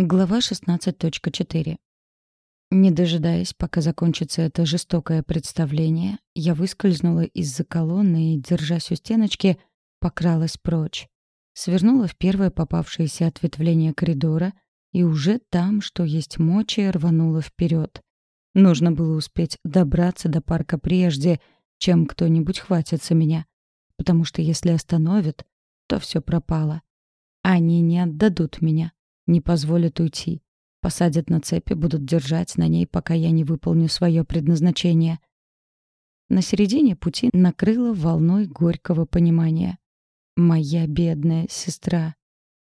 Глава 16.4. Не дожидаясь, пока закончится это жестокое представление, я выскользнула из-за колонны и, держась у стеночки, покралась прочь. Свернула в первое попавшееся ответвление коридора и уже там, что есть мочи, рванула вперед. Нужно было успеть добраться до парка прежде, чем кто-нибудь хватится меня, потому что если остановят, то все пропало. Они не отдадут меня не позволят уйти. Посадят на цепи, будут держать на ней, пока я не выполню свое предназначение. На середине пути накрыло волной горького понимания. Моя бедная сестра.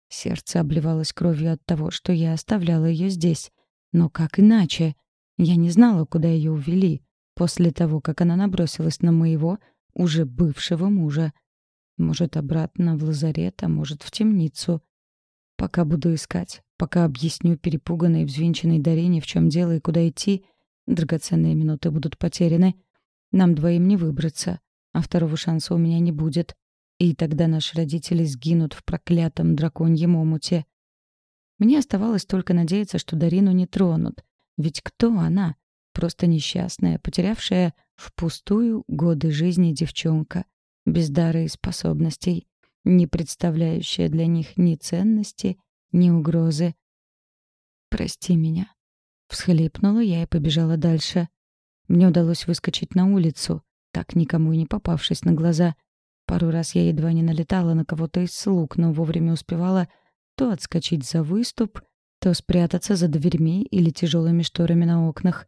Сердце обливалось кровью от того, что я оставляла ее здесь. Но как иначе? Я не знала, куда ее увели, после того, как она набросилась на моего, уже бывшего мужа. Может, обратно в лазарет, а может, в темницу. Пока буду искать, пока объясню перепуганной и взвинченной Дарине, в чем дело и куда идти, драгоценные минуты будут потеряны. Нам двоим не выбраться, а второго шанса у меня не будет. И тогда наши родители сгинут в проклятом драконьем омуте. Мне оставалось только надеяться, что Дарину не тронут. Ведь кто она? Просто несчастная, потерявшая впустую годы жизни девчонка, без дара и способностей не представляющая для них ни ценности, ни угрозы. «Прости меня», — всхлипнула я и побежала дальше. Мне удалось выскочить на улицу, так никому и не попавшись на глаза. Пару раз я едва не налетала на кого-то из слуг, но вовремя успевала то отскочить за выступ, то спрятаться за дверьми или тяжелыми шторами на окнах.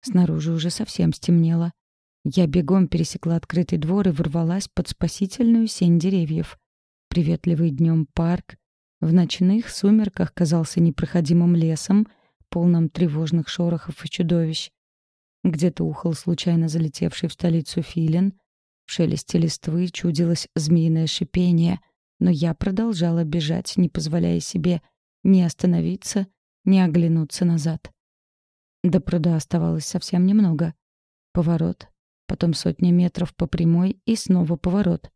Снаружи уже совсем стемнело. Я бегом пересекла открытый двор и ворвалась под спасительную сень деревьев приветливый днем парк в ночных сумерках казался непроходимым лесом, полным тревожных шорохов и чудовищ. Где-то ухал случайно залетевший в столицу филин, в шелесте листвы чудилось змеиное шипение, но я продолжала бежать, не позволяя себе ни остановиться, ни оглянуться назад. До пруда оставалось совсем немного. Поворот, потом сотни метров по прямой и снова поворот.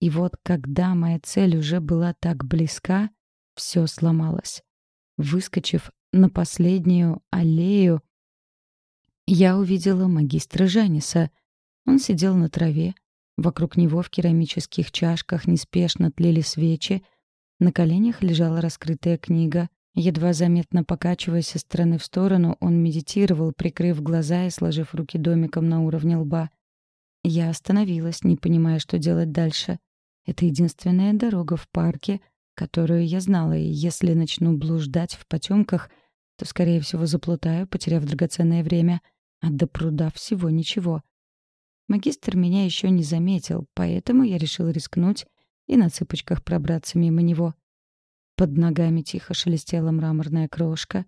И вот когда моя цель уже была так близка, все сломалось. Выскочив на последнюю аллею, я увидела магистра Жаниса. Он сидел на траве. Вокруг него в керамических чашках неспешно тлели свечи. На коленях лежала раскрытая книга. Едва заметно покачиваясь из стороны в сторону, он медитировал, прикрыв глаза и сложив руки домиком на уровне лба. Я остановилась, не понимая, что делать дальше. Это единственная дорога в парке, которую я знала, и если начну блуждать в потемках, то, скорее всего, заплутаю, потеряв драгоценное время, а до пруда всего ничего. Магистр меня еще не заметил, поэтому я решила рискнуть и на цыпочках пробраться мимо него. Под ногами тихо шелестела мраморная крошка,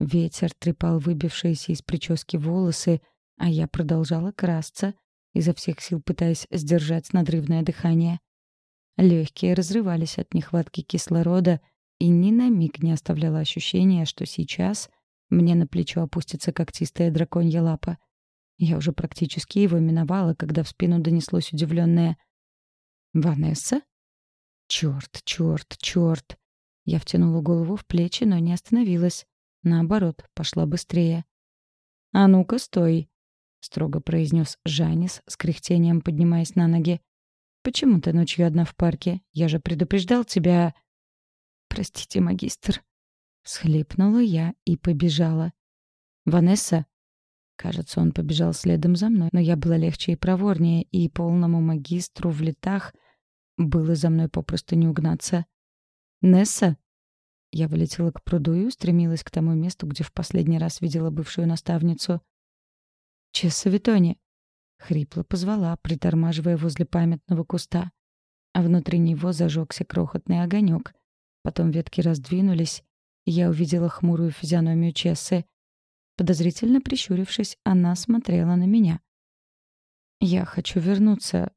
ветер трепал выбившиеся из прически волосы, а я продолжала красться, изо всех сил пытаясь сдержать надрывное дыхание. Легкие разрывались от нехватки кислорода, и ни на миг не оставляло ощущения, что сейчас мне на плечо опустится когтистая драконья лапа. Я уже практически его миновала, когда в спину донеслось удивленное «Ванесса?» «Чёрт, чёрт, чёрт!» Я втянула голову в плечи, но не остановилась. Наоборот, пошла быстрее. «А ну-ка, стой!» — строго произнес Жанис, с кряхтением поднимаясь на ноги. «Почему ты ночью одна в парке? Я же предупреждал тебя...» «Простите, магистр». Схлипнула я и побежала. «Ванесса?» Кажется, он побежал следом за мной, но я была легче и проворнее, и полному магистру в летах было за мной попросту не угнаться. «Несса?» Я вылетела к пруду и устремилась к тому месту, где в последний раз видела бывшую наставницу. «Чесса Витони!» Хрипло позвала, притормаживая возле памятного куста. А внутри него зажегся крохотный огонек. Потом ветки раздвинулись, я увидела хмурую физиономию Чессы. Подозрительно прищурившись, она смотрела на меня. «Я хочу вернуться.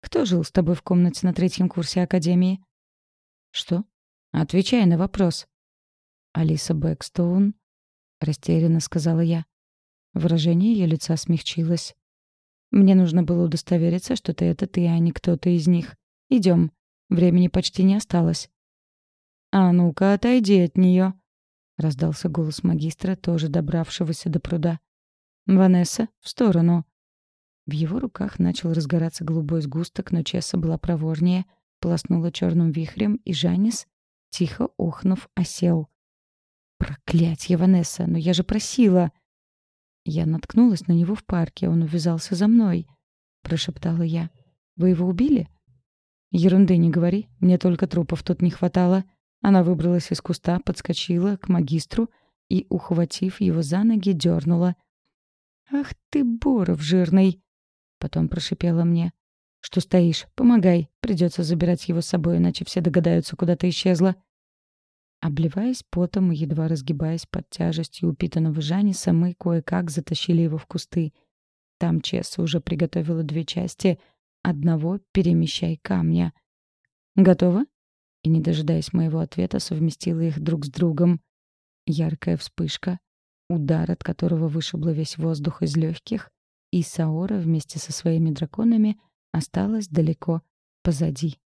Кто жил с тобой в комнате на третьем курсе Академии?» «Что?» «Отвечай на вопрос». «Алиса Бэкстоун», — растерянно сказала я. Выражение ее лица смягчилось. Мне нужно было удостовериться, что ты — это ты, а не кто-то из них. Идем. Времени почти не осталось. А ну-ка, отойди от нее. — раздался голос магистра, тоже добравшегося до пруда. «Ванесса, в сторону!» В его руках начал разгораться голубой сгусток, но Чесса была проворнее, полоснула черным вихрем, и Жанис, тихо охнув, осел. «Проклятье, Ванесса, но я же просила!» Я наткнулась на него в парке, он увязался за мной. Прошептала я. «Вы его убили?» «Ерунды не говори, мне только трупов тут не хватало». Она выбралась из куста, подскочила к магистру и, ухватив его за ноги, дернула. «Ах ты, Боров жирный!» Потом прошипела мне. «Что стоишь? Помогай. Придется забирать его с собой, иначе все догадаются, куда ты исчезла». Обливаясь потом и едва разгибаясь под тяжестью упитанного Жаниса, мы кое-как затащили его в кусты. Там Чесса уже приготовила две части. Одного перемещай камня. «Готово?» И, не дожидаясь моего ответа, совместила их друг с другом. Яркая вспышка, удар, от которого вышибло весь воздух из легких, и Саора вместе со своими драконами осталась далеко позади.